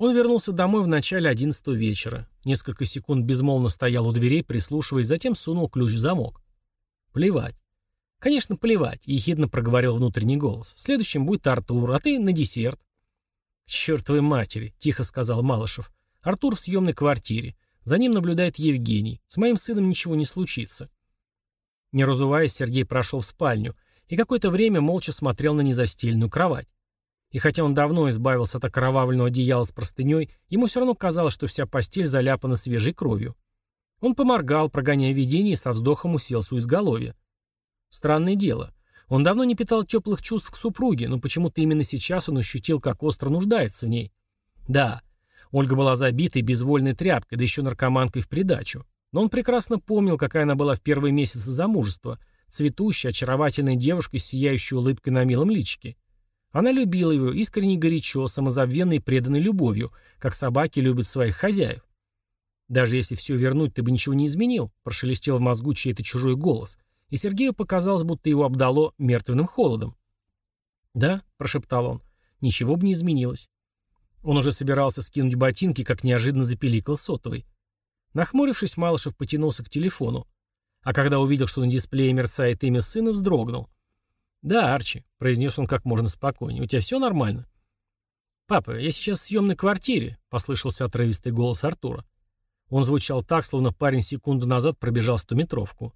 Он вернулся домой в начале одиннадцатого вечера. Несколько секунд безмолвно стоял у дверей, прислушиваясь, затем сунул ключ в замок. Плевать. Конечно, плевать, ехидно проговорил внутренний голос. Следующим будет Артур, а ты на десерт. К чертовой матери, тихо сказал Малышев. Артур в съемной квартире. За ним наблюдает Евгений. С моим сыном ничего не случится. Не разуваясь, Сергей прошел в спальню и какое-то время молча смотрел на незастеленную кровать. И хотя он давно избавился от окровавленного одеяла с простыней, ему все равно казалось, что вся постель заляпана свежей кровью. Он поморгал, прогоняя видение, и со вздохом уселся у изголовья. Странное дело. Он давно не питал теплых чувств к супруге, но почему-то именно сейчас он ощутил, как остро нуждается в ней. Да, Ольга была забитой безвольной тряпкой, да еще наркоманкой в придачу. Но он прекрасно помнил, какая она была в первые месяцы замужества, цветущая, очаровательная девушка с сияющей улыбкой на милом личике. Она любила его искренне горячо, самозабвенной и преданной любовью, как собаки любят своих хозяев. «Даже если все вернуть, ты бы ничего не изменил», — прошелестел в мозгу чей-то чужой голос, и Сергею показалось, будто его обдало мертвенным холодом. «Да», — прошептал он, — «ничего бы не изменилось». Он уже собирался скинуть ботинки, как неожиданно запеликал сотовый. Нахмурившись, Малышев потянулся к телефону. А когда увидел, что на дисплее мерцает имя сына, вздрогнул. «Да, Арчи», — произнес он как можно спокойнее, — «у тебя все нормально?» «Папа, я сейчас в съемной квартире», — послышался отрывистый голос Артура. Он звучал так, словно парень секунду назад пробежал стометровку.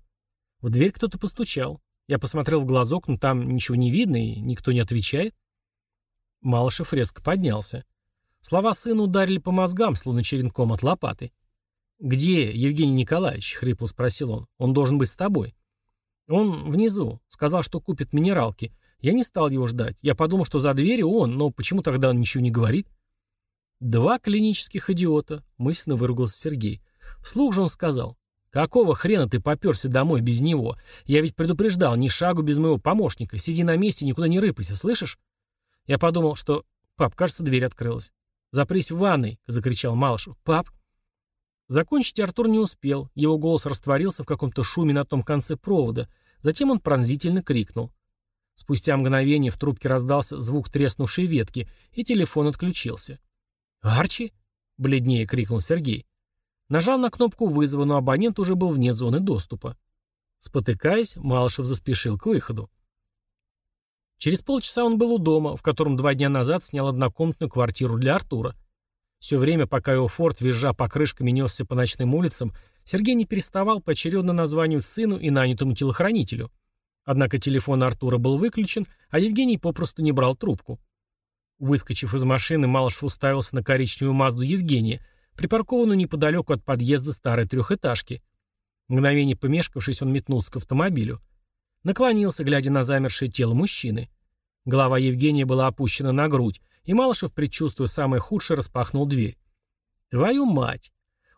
В дверь кто-то постучал. Я посмотрел в глазок, но там ничего не видно и никто не отвечает. Малышев резко поднялся. Слова сына ударили по мозгам, словно черенком от лопаты. «Где Евгений Николаевич?» — хрипло спросил он. «Он должен быть с тобой». Он внизу. Сказал, что купит минералки. Я не стал его ждать. Я подумал, что за дверью он, но почему тогда он ничего не говорит? Два клинических идиота, мысленно выругался Сергей. Вслух же он сказал. Какого хрена ты поперся домой без него? Я ведь предупреждал, ни шагу без моего помощника. Сиди на месте, никуда не рыпайся, слышишь? Я подумал, что... Пап, кажется, дверь открылась. «Запрись в ванной!» — закричал Малышев. «Пап!» Закончить Артур не успел, его голос растворился в каком-то шуме на том конце провода, затем он пронзительно крикнул. Спустя мгновение в трубке раздался звук треснувшей ветки, и телефон отключился. «Арчи?» — бледнее крикнул Сергей. Нажал на кнопку вызова, но абонент уже был вне зоны доступа. Спотыкаясь, Малышев заспешил к выходу. Через полчаса он был у дома, в котором два дня назад снял однокомнатную квартиру для Артура. Все время, пока его форт, визжа покрышками, несся по ночным улицам, Сергей не переставал поочередно названивать сыну и нанятому телохранителю. Однако телефон Артура был выключен, а Евгений попросту не брал трубку. Выскочив из машины, Малышев уставился на коричневую Мазду Евгения, припаркованную неподалеку от подъезда старой трехэтажки. Мгновение помешкавшись, он метнулся к автомобилю. Наклонился, глядя на замершее тело мужчины. Голова Евгения была опущена на грудь, и Малышев, предчувствуя самое худшее, распахнул дверь. «Твою мать!»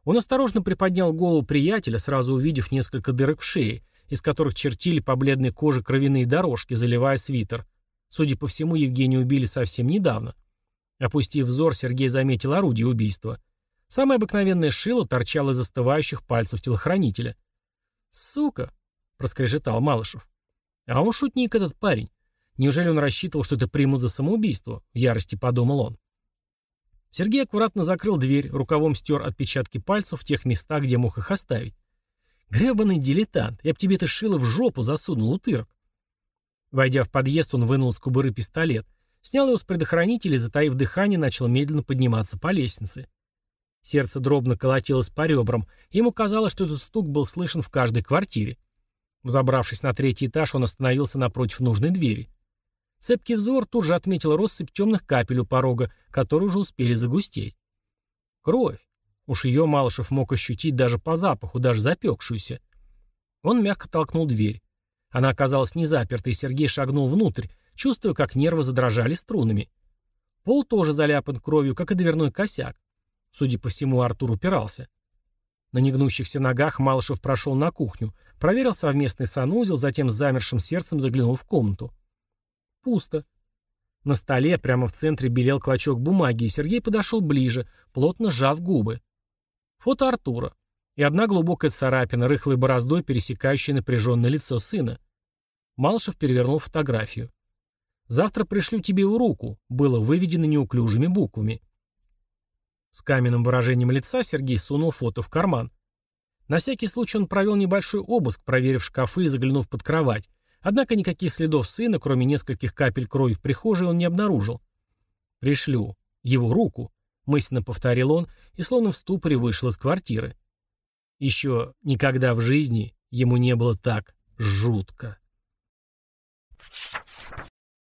Он осторожно приподнял голову приятеля, сразу увидев несколько дырок в шее, из которых чертили по бледной коже кровяные дорожки, заливая свитер. Судя по всему, Евгения убили совсем недавно. Опустив взор, Сергей заметил орудие убийства. Самое обыкновенное шило торчало из застывающих пальцев телохранителя. «Сука!» — проскрежетал Малышев. «А он шутник, этот парень. Неужели он рассчитывал, что это примут за самоубийство? В ярости подумал он. Сергей аккуратно закрыл дверь, рукавом стер отпечатки пальцев в тех местах, где мог их оставить. Гребаный дилетант, я б тебе это шило в жопу засунул, утырок. Войдя в подъезд, он вынул из кобуры пистолет, снял его с предохранителя и, затаив дыхание, начал медленно подниматься по лестнице. Сердце дробно колотилось по ребрам, ему казалось, что этот стук был слышен в каждой квартире. Взобравшись на третий этаж, он остановился напротив нужной двери. Цепкий взор тут же отметил россыпь темных капель у порога, которые уже успели загустеть. Кровь. Уж ее Малышев мог ощутить даже по запаху, даже запекшуюся. Он мягко толкнул дверь. Она оказалась не запертой, и Сергей шагнул внутрь, чувствуя, как нервы задрожали струнами. Пол тоже заляпан кровью, как и дверной косяк. Судя по всему, Артур упирался. На негнущихся ногах Малышев прошел на кухню, проверил совместный санузел, затем с замершим сердцем заглянул в комнату. Пусто. На столе прямо в центре белел клочок бумаги, и Сергей подошел ближе, плотно сжав губы. Фото Артура. И одна глубокая царапина, рыхлой бороздой, пересекающая напряженное лицо сына. Малышев перевернул фотографию. «Завтра пришлю тебе в руку», было выведено неуклюжими буквами. С каменным выражением лица Сергей сунул фото в карман. На всякий случай он провел небольшой обыск, проверив шкафы и заглянув под кровать. Однако никаких следов сына, кроме нескольких капель крови в прихожей, он не обнаружил. «Пришлю. Его руку», — мысленно повторил он и словно в ступоре вышел из квартиры. Еще никогда в жизни ему не было так жутко.